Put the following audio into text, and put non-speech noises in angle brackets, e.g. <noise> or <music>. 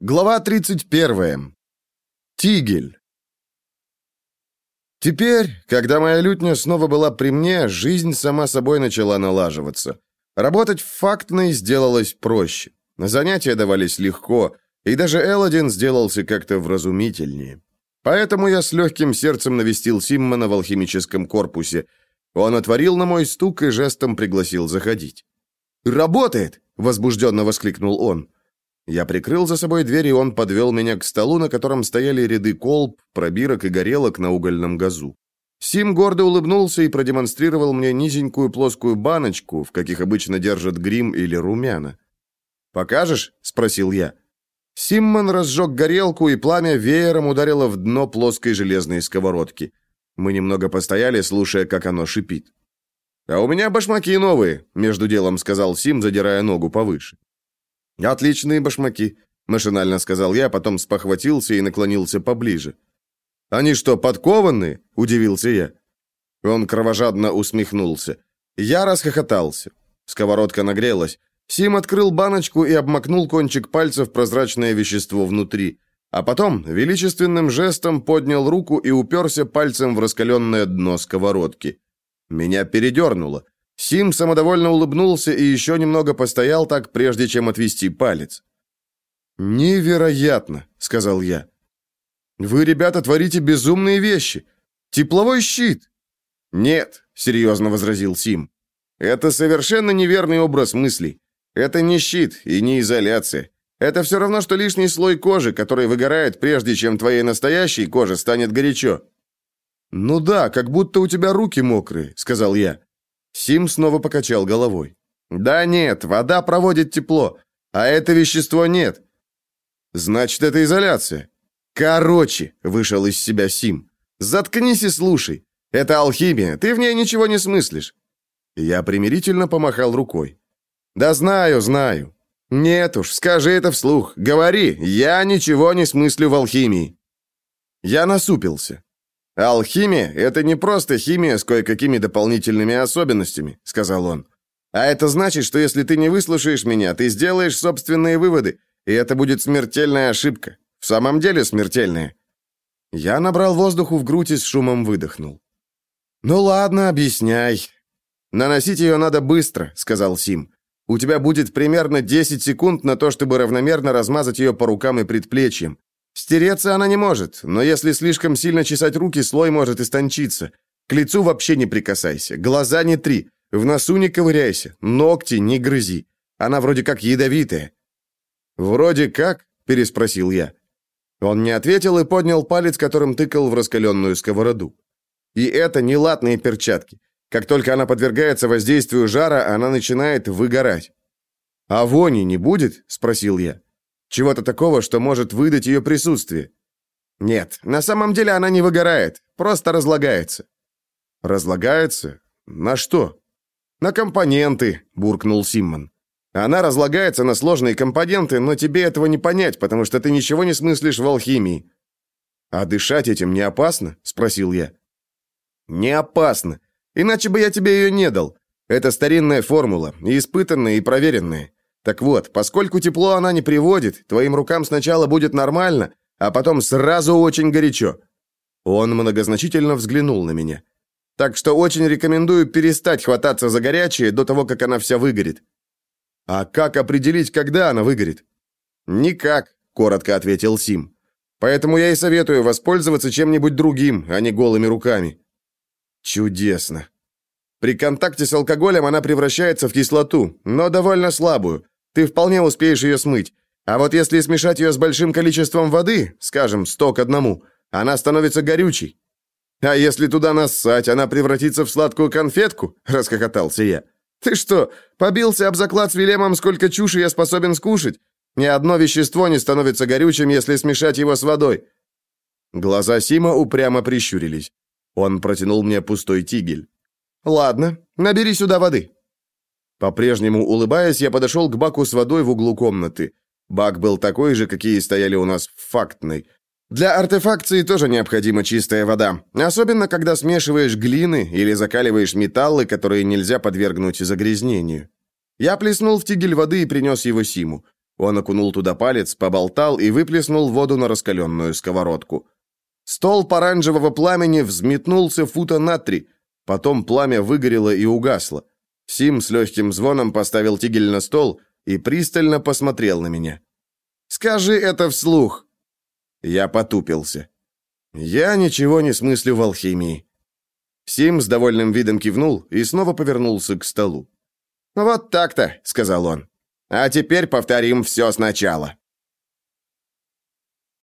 Глава 31. Тигель. Теперь, когда моя лютня снова была при мне, жизнь сама собой начала налаживаться. Работать в фактной сделалось проще. Занятия давались легко, и даже Элодин сделался как-то вразумительнее. Поэтому я с легким сердцем навестил Симмона в алхимическом корпусе. Он отворил на мой стук и жестом пригласил заходить. «Работает!» — возбужденно воскликнул он. Я прикрыл за собой дверь, и он подвел меня к столу, на котором стояли ряды колб, пробирок и горелок на угольном газу. Сим гордо улыбнулся и продемонстрировал мне низенькую плоскую баночку, в каких обычно держат грим или румяна. «Покажешь?» — спросил я. Симмон разжег горелку, и пламя веером ударило в дно плоской железной сковородки. Мы немного постояли, слушая, как оно шипит. «А у меня башмаки новые», — между делом сказал Сим, задирая ногу повыше. «Отличные башмаки», — машинально сказал я, потом спохватился и наклонился поближе. «Они что, подкованные?» — удивился я. Он кровожадно усмехнулся. Я расхохотался. Сковородка нагрелась. Сим открыл баночку и обмакнул кончик пальца в прозрачное вещество внутри. А потом величественным жестом поднял руку и уперся пальцем в раскаленное дно сковородки. Меня передернуло. Сим самодовольно улыбнулся и еще немного постоял так, прежде чем отвести палец. «Невероятно», — сказал я. «Вы, ребята, творите безумные вещи. Тепловой щит». «Нет», — серьезно возразил Сим. «Это совершенно неверный образ мыслей. Это не щит и не изоляция. Это все равно, что лишний слой кожи, который выгорает, прежде чем твоей настоящей коже станет горячо». «Ну да, как будто у тебя руки мокрые», — сказал я. Сим снова покачал головой. «Да нет, вода проводит тепло, а это вещество нет». «Значит, это изоляция». «Короче», — вышел из себя Сим, — «заткнись и слушай. Это алхимия, ты в ней ничего не смыслишь». Я примирительно помахал рукой. «Да знаю, знаю. Нет уж, скажи это вслух. Говори, я ничего не смыслю в алхимии». Я насупился. «Алхимия — это не просто химия с кое-какими дополнительными особенностями», — сказал он. «А это значит, что если ты не выслушаешь меня, ты сделаешь собственные выводы, и это будет смертельная ошибка. В самом деле смертельная». Я набрал воздуху в грудь и с шумом выдохнул. «Ну ладно, объясняй». «Наносить ее надо быстро», — сказал Сим. «У тебя будет примерно 10 секунд на то, чтобы равномерно размазать ее по рукам и предплечьям. Стереться она не может, но если слишком сильно чесать руки, слой может истончиться. К лицу вообще не прикасайся, глаза не три, в носу не ковыряйся, ногти не грызи. Она вроде как ядовитая». «Вроде как?» – переспросил я. Он не ответил и поднял палец, которым тыкал в раскаленную сковороду. И это не латные перчатки. Как только она подвергается воздействию жара, она начинает выгорать. «А вони не будет?» – спросил я. Чего-то такого, что может выдать ее присутствие. Нет, на самом деле она не выгорает, просто разлагается. Разлагается? На что? На компоненты, буркнул Симмон. Она разлагается на сложные компоненты, но тебе этого не понять, потому что ты ничего не смыслишь в алхимии. А дышать этим не опасно? спросил я. Не опасно. Иначе бы я тебе ее не дал. Это старинная формула, испытанная и проверенная. Так вот, поскольку тепло она не приводит, твоим рукам сначала будет нормально, а потом сразу очень горячо. Он многозначительно взглянул на меня. Так что очень рекомендую перестать хвататься за горячее до того, как она вся выгорит. А как определить, когда она выгорит? Никак, коротко ответил Сим. Поэтому я и советую воспользоваться чем-нибудь другим, а не голыми руками. Чудесно. При контакте с алкоголем она превращается в кислоту, но довольно слабую. Ты вполне успеешь ее смыть. А вот если смешать ее с большим количеством воды, скажем, сто к одному, она становится горючей. А если туда нассать, она превратится в сладкую конфетку?» <laughs> — расхохотался я. «Ты что, побился об заклад с Вилемом, сколько чуши я способен скушать? Ни одно вещество не становится горючим, если смешать его с водой». Глаза Сима упрямо прищурились. Он протянул мне пустой тигель. «Ладно, набери сюда воды. По-прежнему улыбаясь, я подошел к баку с водой в углу комнаты. Бак был такой же, какие стояли у нас в фактной. Для артефакции тоже необходима чистая вода, особенно когда смешиваешь глины или закаливаешь металлы, которые нельзя подвергнуть загрязнению. Я плеснул в тигель воды и принес его Симу. Он окунул туда палец, поболтал и выплеснул воду на раскаленную сковородку. Столб оранжевого пламени взметнулся фута на три, потом пламя выгорело и угасло. Сим с легким звоном поставил тигель на стол и пристально посмотрел на меня. «Скажи это вслух!» Я потупился. «Я ничего не смыслю в алхимии». Сим с довольным видом кивнул и снова повернулся к столу. «Вот так-то», — сказал он. «А теперь повторим все сначала».